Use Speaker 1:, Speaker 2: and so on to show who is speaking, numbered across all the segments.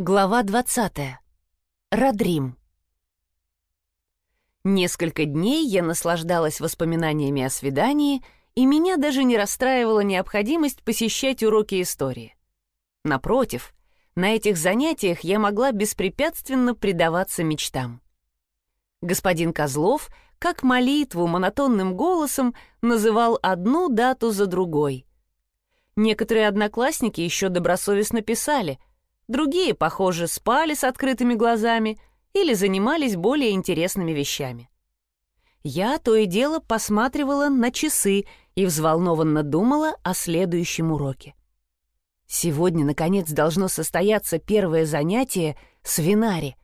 Speaker 1: Глава 20. Радрим. Несколько дней я наслаждалась воспоминаниями о свидании, и меня даже не расстраивала необходимость посещать уроки истории. Напротив, на этих занятиях я могла беспрепятственно предаваться мечтам. Господин Козлов, как молитву монотонным голосом, называл одну дату за другой. Некоторые одноклассники еще добросовестно писали — Другие, похоже, спали с открытыми глазами или занимались более интересными вещами. Я то и дело посматривала на часы и взволнованно думала о следующем уроке. Сегодня, наконец, должно состояться первое занятие с Винари.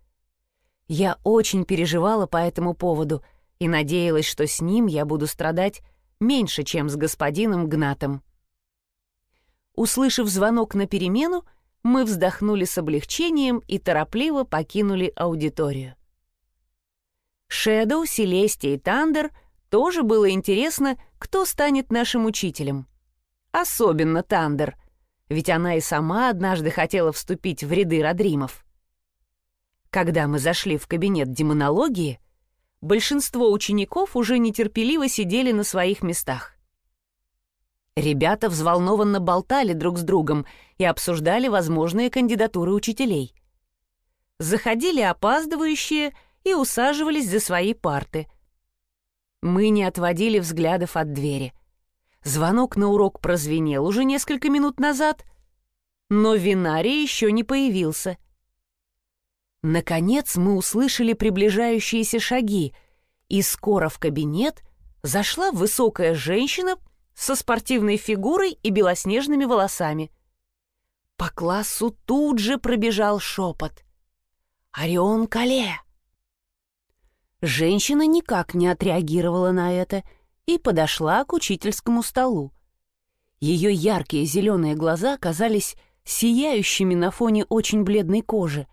Speaker 1: Я очень переживала по этому поводу и надеялась, что с ним я буду страдать меньше, чем с господином Гнатом. Услышав звонок на перемену, мы вздохнули с облегчением и торопливо покинули аудиторию. Шэдоу, Селестия и Тандер тоже было интересно, кто станет нашим учителем. Особенно Тандер, ведь она и сама однажды хотела вступить в ряды Родримов. Когда мы зашли в кабинет демонологии, большинство учеников уже нетерпеливо сидели на своих местах. Ребята взволнованно болтали друг с другом и обсуждали возможные кандидатуры учителей. Заходили опаздывающие и усаживались за свои парты. Мы не отводили взглядов от двери. Звонок на урок прозвенел уже несколько минут назад, но Винарий еще не появился. Наконец мы услышали приближающиеся шаги, и скоро в кабинет зашла высокая женщина со спортивной фигурой и белоснежными волосами. По классу тут же пробежал шепот. «Орион Кале!» Женщина никак не отреагировала на это и подошла к учительскому столу. Ее яркие зеленые глаза казались сияющими на фоне очень бледной кожи.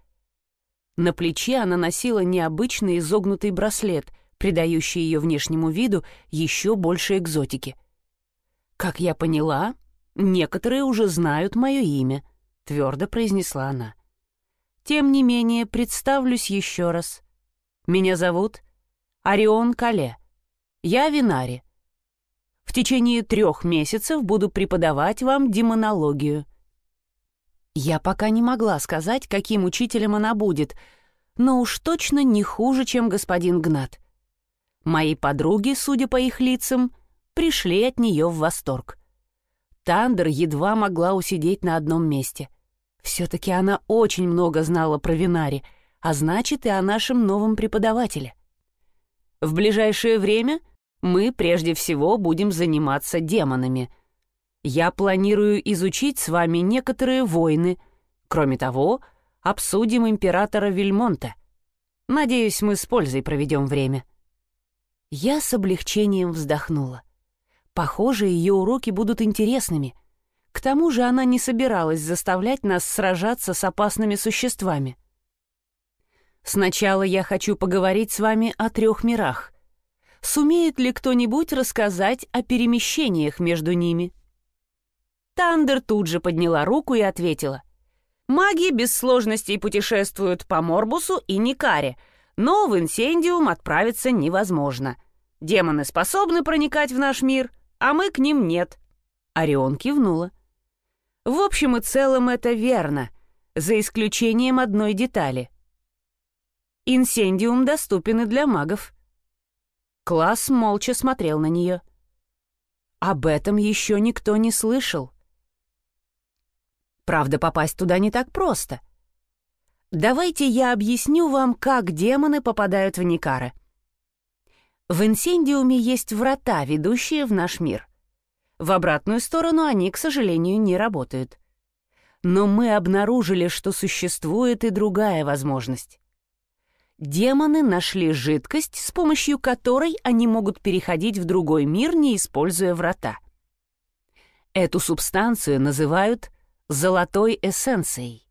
Speaker 1: На плече она носила необычный изогнутый браслет, придающий ее внешнему виду еще больше экзотики. «Как я поняла, некоторые уже знают мое имя», — твердо произнесла она. «Тем не менее, представлюсь еще раз. Меня зовут Орион Кале. Я Винари. В течение трех месяцев буду преподавать вам демонологию». Я пока не могла сказать, каким учителем она будет, но уж точно не хуже, чем господин Гнат. Мои подруги, судя по их лицам, пришли от нее в восторг. Тандер едва могла усидеть на одном месте. Все-таки она очень много знала про Винари, а значит и о нашем новом преподавателе. В ближайшее время мы прежде всего будем заниматься демонами. Я планирую изучить с вами некоторые войны. Кроме того, обсудим императора Вильмонта. Надеюсь, мы с пользой проведем время. Я с облегчением вздохнула. Похоже, ее уроки будут интересными. К тому же она не собиралась заставлять нас сражаться с опасными существами. Сначала я хочу поговорить с вами о трех мирах. Сумеет ли кто-нибудь рассказать о перемещениях между ними? Тандер тут же подняла руку и ответила. Маги без сложностей путешествуют по Морбусу и Никаре, но в Инсендиум отправиться невозможно. Демоны способны проникать в наш мир — а мы к ним нет». Орион кивнула. «В общем и целом это верно, за исключением одной детали. Инсендиум доступен и для магов». Класс молча смотрел на нее. Об этом еще никто не слышал. Правда, попасть туда не так просто. Давайте я объясню вам, как демоны попадают в Никара. В инсендиуме есть врата, ведущие в наш мир. В обратную сторону они, к сожалению, не работают. Но мы обнаружили, что существует и другая возможность. Демоны нашли жидкость, с помощью которой они могут переходить в другой мир, не используя врата. Эту субстанцию называют «золотой эссенцией».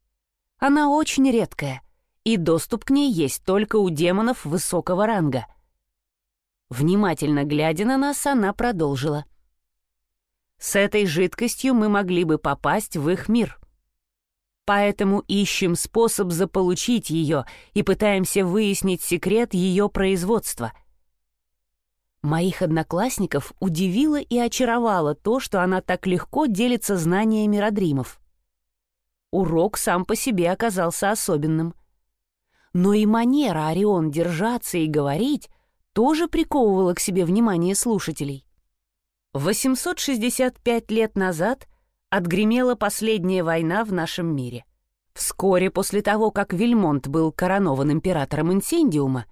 Speaker 1: Она очень редкая, и доступ к ней есть только у демонов высокого ранга — Внимательно глядя на нас, она продолжила. «С этой жидкостью мы могли бы попасть в их мир. Поэтому ищем способ заполучить ее и пытаемся выяснить секрет ее производства. Моих одноклассников удивило и очаровало то, что она так легко делится знаниями Родримов. Урок сам по себе оказался особенным. Но и манера Орион держаться и говорить тоже приковывала к себе внимание слушателей. 865 лет назад отгремела последняя война в нашем мире. Вскоре после того, как Вильмонт был коронован императором Инсендиума,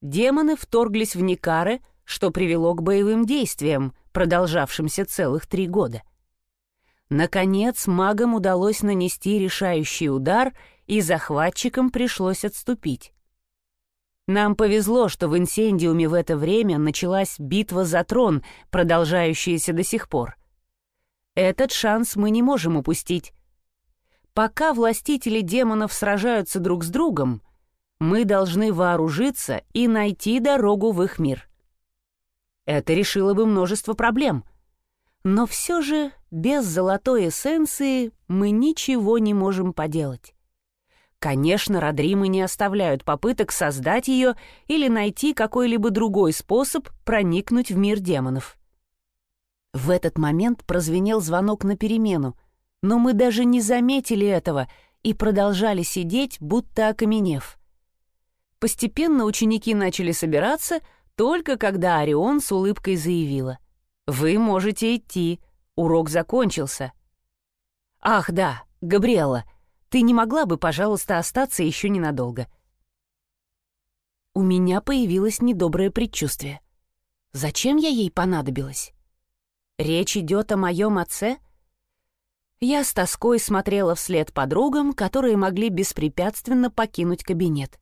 Speaker 1: демоны вторглись в Никары, что привело к боевым действиям, продолжавшимся целых три года. Наконец, магам удалось нанести решающий удар, и захватчикам пришлось отступить. Нам повезло, что в Инсендиуме в это время началась битва за трон, продолжающаяся до сих пор. Этот шанс мы не можем упустить. Пока властители демонов сражаются друг с другом, мы должны вооружиться и найти дорогу в их мир. Это решило бы множество проблем. Но все же без золотой эссенции мы ничего не можем поделать. Конечно, Родримы не оставляют попыток создать ее или найти какой-либо другой способ проникнуть в мир демонов. В этот момент прозвенел звонок на перемену, но мы даже не заметили этого и продолжали сидеть, будто окаменев. Постепенно ученики начали собираться, только когда Орион с улыбкой заявила. «Вы можете идти, урок закончился». «Ах, да, Габриэла, ты не могла бы, пожалуйста, остаться еще ненадолго?» У меня появилось недоброе предчувствие. Зачем я ей понадобилась? Речь идет о моем отце? Я с тоской смотрела вслед подругам, которые могли беспрепятственно покинуть кабинет.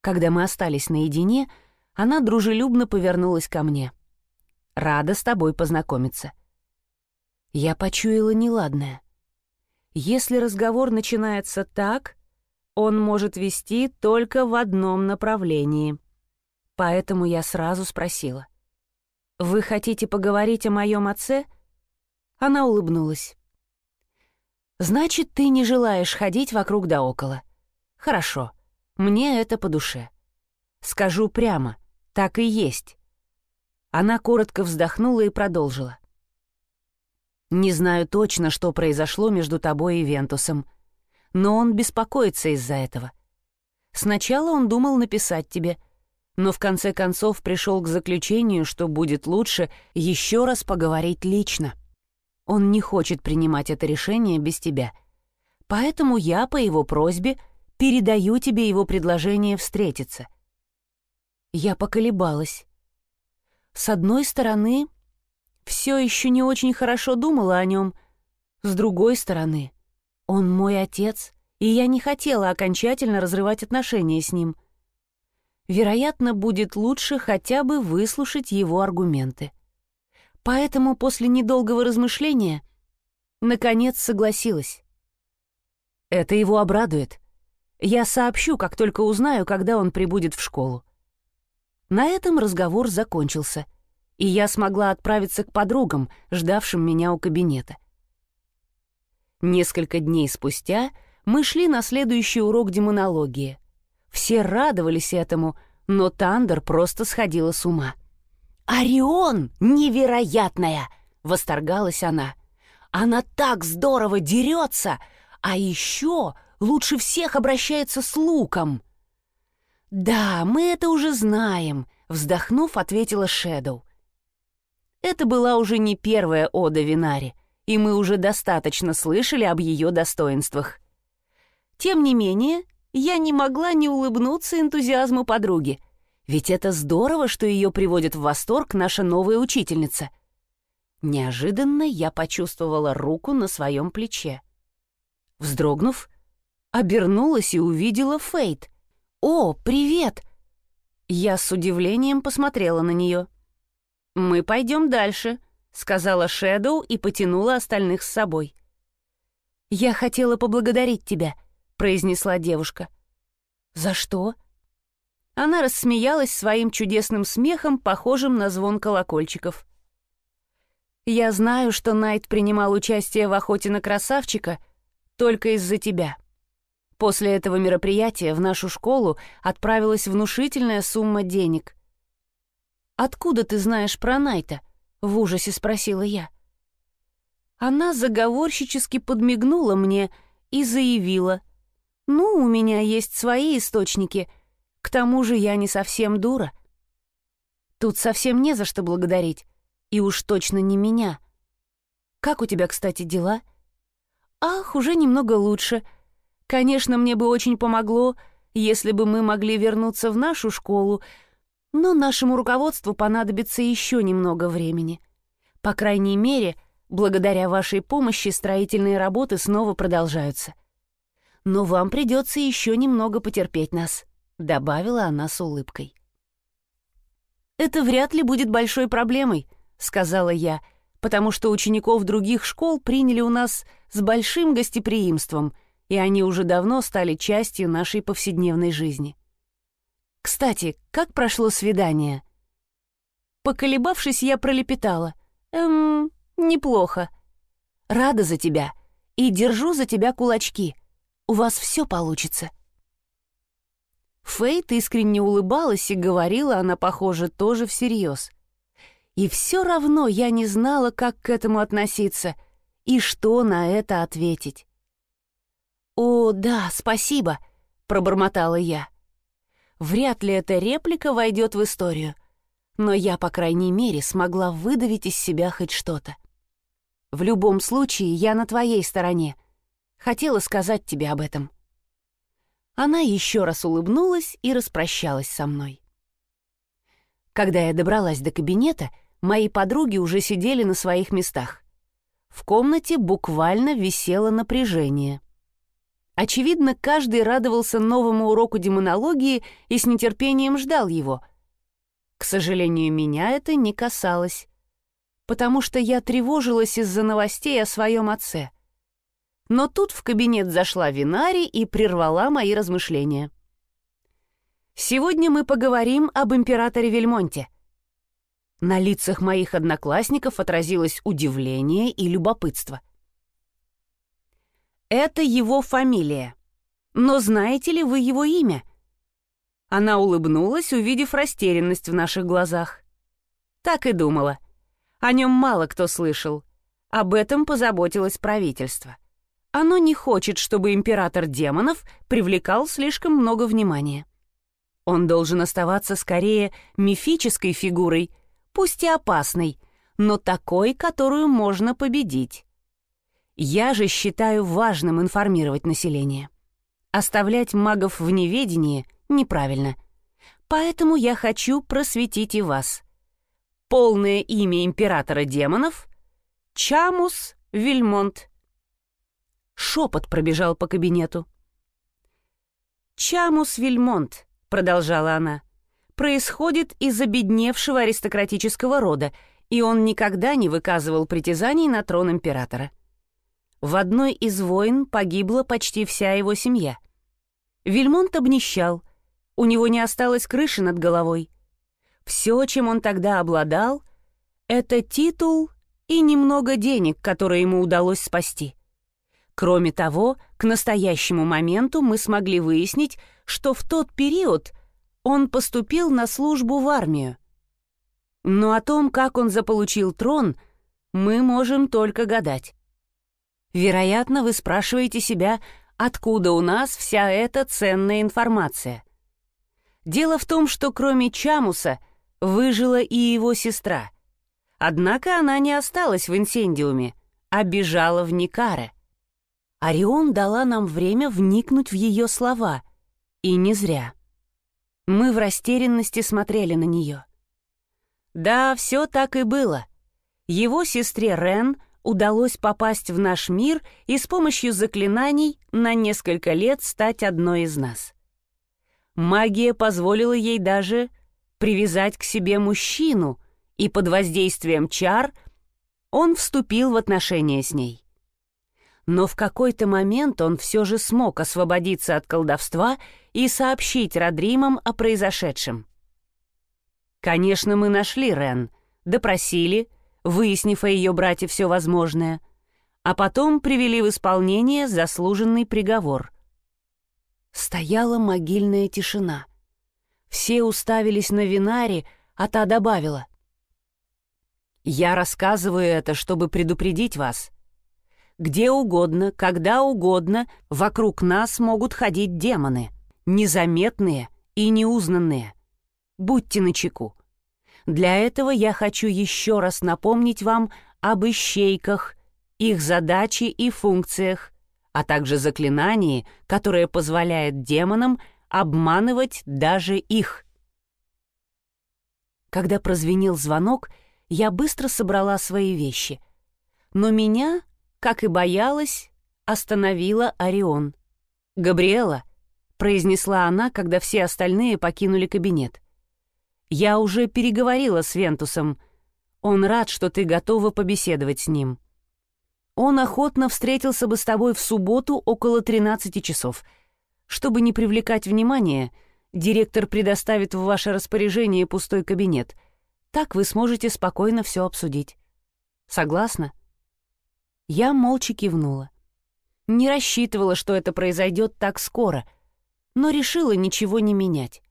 Speaker 1: Когда мы остались наедине, она дружелюбно повернулась ко мне. «Рада с тобой познакомиться». Я почуяла неладное. Если разговор начинается так, он может вести только в одном направлении. Поэтому я сразу спросила. «Вы хотите поговорить о моем отце?» Она улыбнулась. «Значит, ты не желаешь ходить вокруг да около. Хорошо, мне это по душе. Скажу прямо, так и есть». Она коротко вздохнула и продолжила. «Не знаю точно, что произошло между тобой и Вентусом, но он беспокоится из-за этого. Сначала он думал написать тебе — но в конце концов пришел к заключению, что будет лучше еще раз поговорить лично. Он не хочет принимать это решение без тебя. Поэтому я, по его просьбе, передаю тебе его предложение встретиться. Я поколебалась. С одной стороны, все еще не очень хорошо думала о нем. С другой стороны, он мой отец, и я не хотела окончательно разрывать отношения с ним — вероятно, будет лучше хотя бы выслушать его аргументы. Поэтому после недолгого размышления наконец согласилась. Это его обрадует. Я сообщу, как только узнаю, когда он прибудет в школу. На этом разговор закончился, и я смогла отправиться к подругам, ждавшим меня у кабинета. Несколько дней спустя мы шли на следующий урок демонологии. Все радовались этому, но Тандер просто сходила с ума. «Орион невероятная!» — восторгалась она. «Она так здорово дерется, а еще лучше всех обращается с луком». «Да, мы это уже знаем», — вздохнув, ответила Шэдоу. Это была уже не первая ода Винари, и мы уже достаточно слышали об ее достоинствах. Тем не менее, я не могла не улыбнуться энтузиазму подруги. Ведь это здорово, что ее приводит в восторг наша новая учительница. Неожиданно я почувствовала руку на своем плече. Вздрогнув, обернулась и увидела Фейт. «О, привет!» Я с удивлением посмотрела на нее. «Мы пойдем дальше», — сказала Шэдоу и потянула остальных с собой. «Я хотела поблагодарить тебя», произнесла девушка. «За что?» Она рассмеялась своим чудесным смехом, похожим на звон колокольчиков. «Я знаю, что Найт принимал участие в охоте на красавчика только из-за тебя. После этого мероприятия в нашу школу отправилась внушительная сумма денег. «Откуда ты знаешь про Найта?» — в ужасе спросила я. Она заговорщически подмигнула мне и заявила. «Ну, у меня есть свои источники. К тому же я не совсем дура. Тут совсем не за что благодарить. И уж точно не меня. Как у тебя, кстати, дела?» «Ах, уже немного лучше. Конечно, мне бы очень помогло, если бы мы могли вернуться в нашу школу, но нашему руководству понадобится еще немного времени. По крайней мере, благодаря вашей помощи строительные работы снова продолжаются. Но вам придется еще немного потерпеть нас», — добавила она с улыбкой. «Это вряд ли будет большой проблемой», — сказала я, «потому что учеников других школ приняли у нас с большим гостеприимством, и они уже давно стали частью нашей повседневной жизни. Кстати, как прошло свидание? Поколебавшись, я пролепетала. Эм, неплохо. Рада за тебя и держу за тебя кулачки. У вас все получится. Фейт искренне улыбалась и говорила она, похоже, тоже всерьез. И все равно я не знала, как к этому относиться и что на это ответить. «О, да, спасибо», — пробормотала я. Вряд ли эта реплика войдет в историю, но я, по крайней мере, смогла выдавить из себя хоть что-то. В любом случае, я на твоей стороне. Хотела сказать тебе об этом. Она еще раз улыбнулась и распрощалась со мной. Когда я добралась до кабинета, мои подруги уже сидели на своих местах. В комнате буквально висело напряжение — Очевидно, каждый радовался новому уроку демонологии и с нетерпением ждал его. К сожалению, меня это не касалось, потому что я тревожилась из-за новостей о своем отце. Но тут в кабинет зашла Винари и прервала мои размышления. «Сегодня мы поговорим об императоре Вельмонте». На лицах моих одноклассников отразилось удивление и любопытство — это его фамилия. Но знаете ли вы его имя? Она улыбнулась, увидев растерянность в наших глазах. Так и думала. О нем мало кто слышал. Об этом позаботилось правительство. Оно не хочет, чтобы император демонов привлекал слишком много внимания. Он должен оставаться скорее мифической фигурой, пусть и опасной, но такой, которую можно победить. Я же считаю важным информировать население. Оставлять магов в неведении неправильно. Поэтому я хочу просветить и вас. Полное имя императора демонов — Чамус Вильмонт. Шепот пробежал по кабинету. «Чамус Вильмонт», — продолжала она, — «происходит из обедневшего аристократического рода, и он никогда не выказывал притязаний на трон императора». В одной из войн погибла почти вся его семья. Вильмонт обнищал, у него не осталось крыши над головой. Все, чем он тогда обладал, это титул и немного денег, которые ему удалось спасти. Кроме того, к настоящему моменту мы смогли выяснить, что в тот период он поступил на службу в армию. Но о том, как он заполучил трон, мы можем только гадать. Вероятно, вы спрашиваете себя, откуда у нас вся эта ценная информация. Дело в том, что кроме Чамуса выжила и его сестра. Однако она не осталась в инсендиуме, а бежала в Никаре. Орион дала нам время вникнуть в ее слова, и не зря. Мы в растерянности смотрели на нее. Да, все так и было. Его сестре Рен — удалось попасть в наш мир и с помощью заклинаний на несколько лет стать одной из нас. Магия позволила ей даже привязать к себе мужчину, и под воздействием чар он вступил в отношения с ней. Но в какой-то момент он все же смог освободиться от колдовства и сообщить Родримам о произошедшем. Конечно, мы нашли Рен, допросили — выяснив о ее брате все возможное. а потом привели в исполнение заслуженный приговор. Стояла могильная тишина. Все уставились на Винари, а та добавила. «Я рассказываю это, чтобы предупредить вас. Где угодно, когда угодно, вокруг нас могут ходить демоны, незаметные и неузнанные. Будьте начеку. Для этого я хочу еще раз напомнить вам об ищейках, их задачи и функциях, а также заклинании, которое позволяет демонам обманывать даже их. Когда прозвенел звонок, я быстро собрала свои вещи. Но меня, как и боялась, остановила Орион. «Габриэла», — произнесла она, когда все остальные покинули кабинет. «Я уже переговорила с Вентусом. Он рад, что ты готова побеседовать с ним. Он охотно встретился бы с тобой в субботу около 13 часов. Чтобы не привлекать внимания, директор предоставит в ваше распоряжение пустой кабинет. Так вы сможете спокойно все обсудить. Согласна?» Я молча кивнула. Не рассчитывала, что это произойдет так скоро, но решила ничего не менять.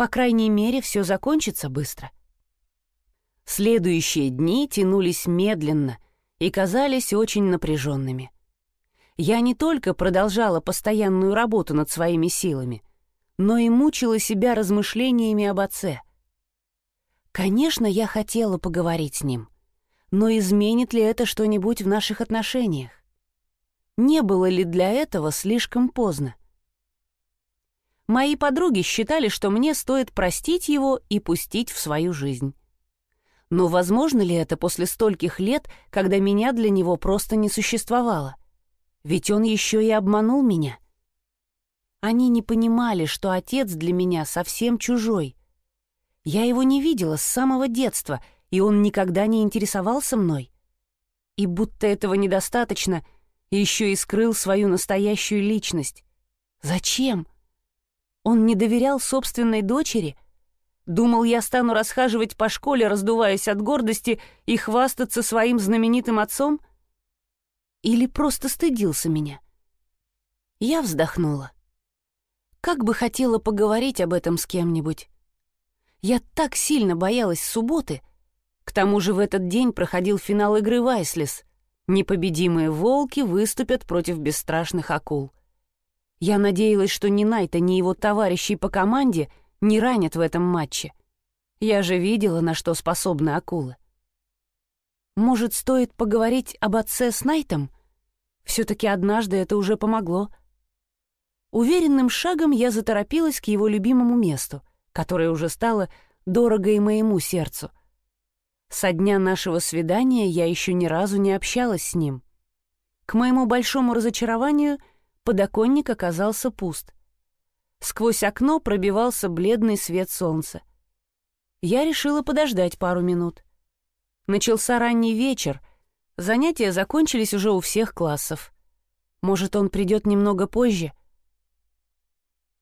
Speaker 1: По крайней мере, все закончится быстро. Следующие дни тянулись медленно и казались очень напряженными. Я не только продолжала постоянную работу над своими силами, но и мучила себя размышлениями об отце. Конечно, я хотела поговорить с ним, но изменит ли это что-нибудь в наших отношениях? Не было ли для этого слишком поздно? Мои подруги считали, что мне стоит простить его и пустить в свою жизнь. Но возможно ли это после стольких лет, когда меня для него просто не существовало? Ведь он еще и обманул меня. Они не понимали, что отец для меня совсем чужой. Я его не видела с самого детства, и он никогда не интересовался мной. И будто этого недостаточно, еще и скрыл свою настоящую личность. Зачем? Он не доверял собственной дочери — Думал, я стану расхаживать по школе, раздуваясь от гордости и хвастаться своим знаменитым отцом? Или просто стыдился меня? Я вздохнула. Как бы хотела поговорить об этом с кем-нибудь. Я так сильно боялась субботы. К тому же в этот день проходил финал игры «Вайслес». Непобедимые волки выступят против бесстрашных акул. Я надеялась, что ни Найта, ни его товарищей по команде — не ранят в этом матче. Я же видела, на что способны акулы. Может, стоит поговорить об отце с Найтом? Все-таки однажды это уже помогло. Уверенным шагом я заторопилась к его любимому месту, которое уже стало дорого и моему сердцу. Со дня нашего свидания я еще ни разу не общалась с ним. К моему большому разочарованию подоконник оказался пуст — Сквозь окно пробивался бледный свет солнца. Я решила подождать пару минут. Начался ранний вечер, занятия закончились уже у всех классов. Может, он придет немного позже?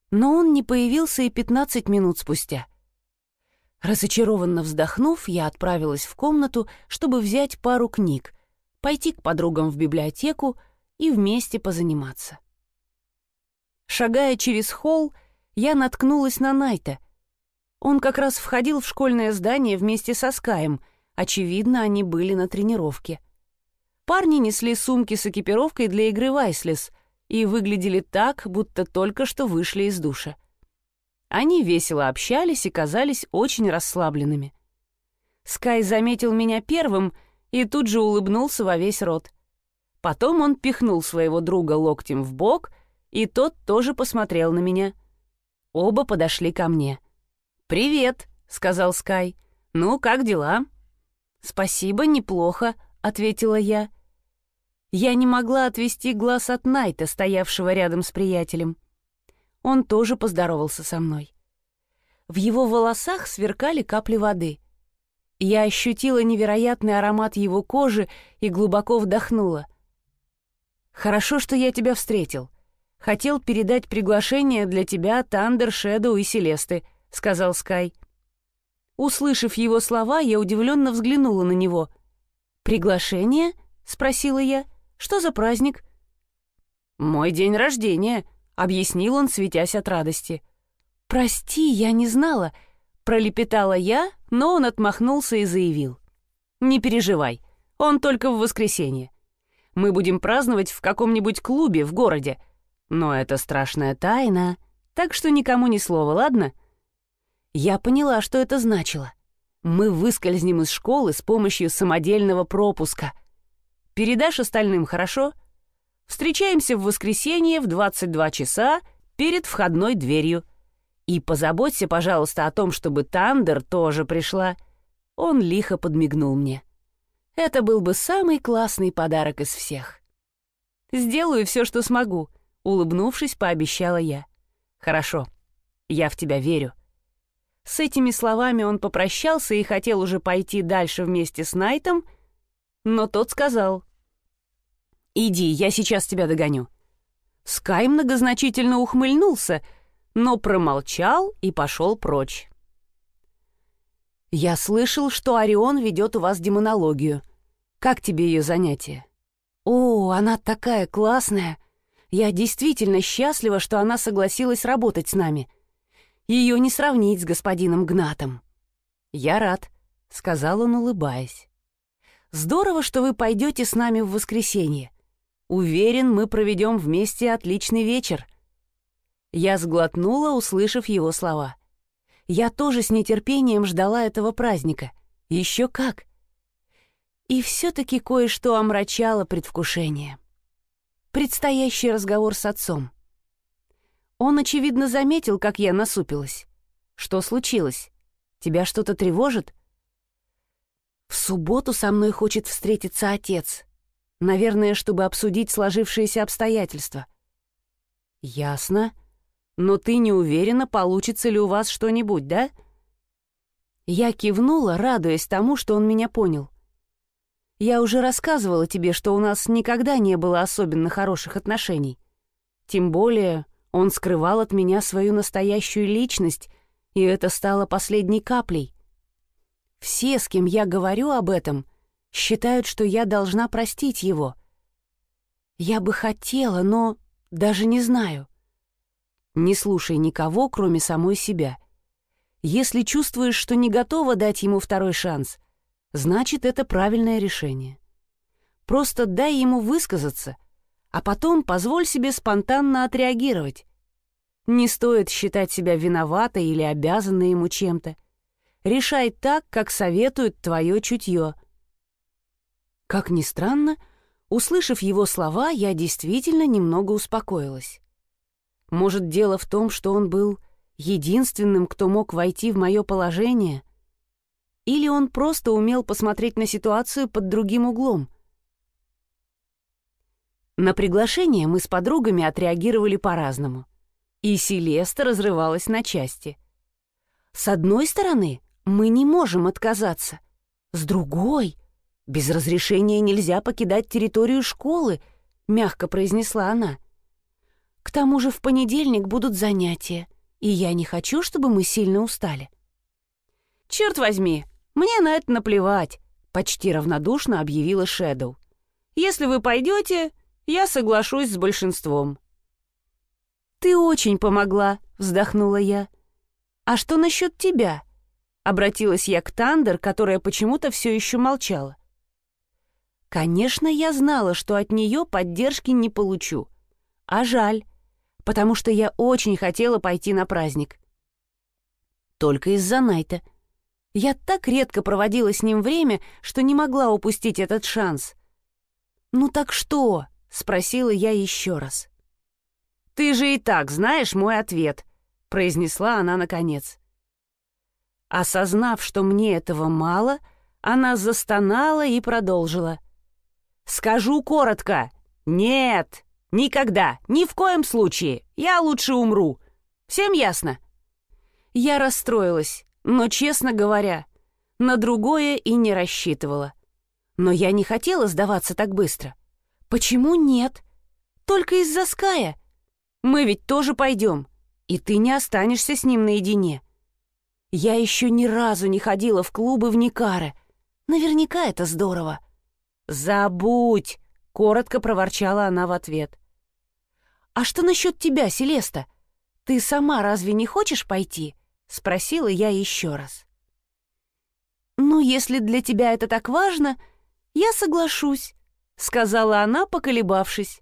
Speaker 1: Но он не появился и 15 минут спустя. Разочарованно вздохнув, я отправилась в комнату, чтобы взять пару книг, пойти к подругам в библиотеку и вместе позаниматься. Шагая через холл, я наткнулась на Найта. Он как раз входил в школьное здание вместе со Скаем. Очевидно, они были на тренировке. Парни несли сумки с экипировкой для игры Вайслес и выглядели так, будто только что вышли из душа. Они весело общались и казались очень расслабленными. Скай заметил меня первым и тут же улыбнулся во весь рот. Потом он пихнул своего друга локтем в бок и тот тоже посмотрел на меня. Оба подошли ко мне. «Привет», — сказал Скай. «Ну, как дела?» «Спасибо, неплохо», — ответила я. Я не могла отвести глаз от Найта, стоявшего рядом с приятелем. Он тоже поздоровался со мной. В его волосах сверкали капли воды. Я ощутила невероятный аромат его кожи и глубоко вдохнула. «Хорошо, что я тебя встретил хотел передать приглашение для тебя, Тандер, Шэдоу и Селесты», — сказал Скай. Услышав его слова, я удивленно взглянула на него. «Приглашение?» — спросила я. Что за праздник?» «Мой день рождения», — объяснил он, светясь от радости. «Прости, я не знала», — пролепетала я, но он отмахнулся и заявил. «Не переживай, он только в воскресенье. Мы будем праздновать в каком-нибудь клубе в городе. Но это страшная тайна, так что никому ни слова, ладно?» Я поняла, что это значило. Мы выскользнем из школы с помощью самодельного пропуска. Передашь остальным, хорошо? Встречаемся в воскресенье в 22 часа перед входной дверью. И позаботься, пожалуйста, о том, чтобы Тандер тоже пришла. Он лихо подмигнул мне. Это был бы самый классный подарок из всех. «Сделаю все, что смогу», — улыбнувшись, пообещала я. «Хорошо, я в тебя верю». С этими словами он попрощался и хотел уже пойти дальше вместе с Найтом, но тот сказал. «Иди, я сейчас тебя догоню». Скай многозначительно ухмыльнулся, но промолчал и пошел прочь. «Я слышал, что Орион ведет у вас демонологию. Как тебе ее занятие?» «О, она такая классная! Я действительно счастлива, что она согласилась работать с нами. Ее не сравнить с господином Гнатом». «Я рад», — сказал он, улыбаясь. «Здорово, что вы пойдете с нами в воскресенье. Уверен, мы проведем вместе отличный вечер». Я сглотнула, услышав его слова. Я тоже с нетерпением ждала этого праздника. Еще как. И все-таки кое-что омрачало предвкушение. Предстоящий разговор с отцом. Он, очевидно, заметил, как я насупилась. Что случилось? Тебя что-то тревожит? В субботу со мной хочет встретиться отец. Наверное, чтобы обсудить сложившиеся обстоятельства. Ясно. Но ты не уверена, получится ли у вас что-нибудь, да? Я кивнула, радуясь тому, что он меня понял. Я уже рассказывала тебе, что у нас никогда не было особенно хороших отношений. Тем более он скрывал от меня свою настоящую личность, и это стало последней каплей. Все, с кем я говорю об этом, считают, что я должна простить его. Я бы хотела, но даже не знаю. Не слушай никого, кроме самой себя. Если чувствуешь, что не готова дать ему второй шанс, значит, это правильное решение. Просто дай ему высказаться — а потом позволь себе спонтанно отреагировать. Не стоит считать себя виноватой или обязанной ему чем-то. Решай так, как советует твое чутье. Как ни странно, услышав его слова, я действительно немного успокоилась. Может, дело в том, что он был единственным, кто мог войти в мое положение? Или он просто умел посмотреть на ситуацию под другим углом — на приглашение мы с подругами отреагировали по-разному. И Селеста разрывалась на части. С одной стороны, мы не можем отказаться. С другой, без разрешения нельзя покидать территорию школы, мягко произнесла она. К тому же в понедельник будут занятия, и я не хочу, чтобы мы сильно устали. «Черт возьми, мне на это наплевать», — почти равнодушно объявила Шэдоу. «Если вы пойдете, я соглашусь с большинством». «Ты очень помогла», — вздохнула я. «А что насчет тебя?» — обратилась я к Тандер, которая почему-то все еще молчала. Конечно, я знала, что от нее поддержки не получу. А жаль, потому что я очень хотела пойти на праздник. Только из-за Найта. Я так редко проводила с ним время, что не могла упустить этот шанс. «Ну так что?» — спросила я еще раз. «Ты же и так знаешь мой ответ», — произнесла она наконец. Осознав, что мне этого мало, она застонала и продолжила. «Скажу коротко. Нет, никогда, ни в коем случае. Я лучше умру. Всем ясно?» Я расстроилась, но, честно говоря, на другое и не рассчитывала. Но я не хотела сдаваться так быстро. «Почему нет? Только из-за Ская. Мы ведь тоже пойдем, и ты не останешься с ним наедине. Я еще ни разу не ходила в клубы в Никаре. Наверняка это здорово». «Забудь!» —— коротко проворчала она в ответ. «А что насчет тебя, Селеста? Ты сама разве не хочешь пойти?» — спросила я еще раз. «Ну, если для тебя это так важно, я соглашусь», — сказала она, поколебавшись.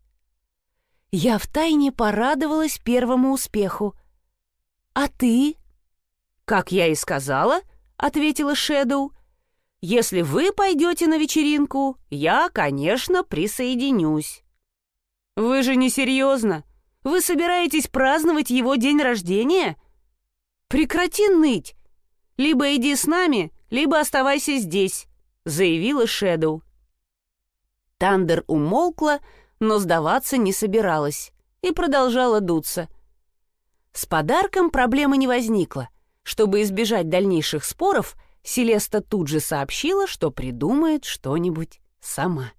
Speaker 1: Я втайне порадовалась первому успеху. «А ты?» «Как я и сказала», — ответила Шэдоу, «если вы пойдете на вечеринку, я, конечно, присоединюсь». «Вы же не серьезно? Вы собираетесь праздновать его день рождения?» «Прекрати ныть! Либо иди с нами, либо оставайся здесь», — заявила Шэдоу. Тандер умолкла, но сдаваться не собиралась и продолжала дуться. С подарком проблемы не возникло. Чтобы избежать дальнейших споров, Селеста тут же сообщила, что придумает что-нибудь сама.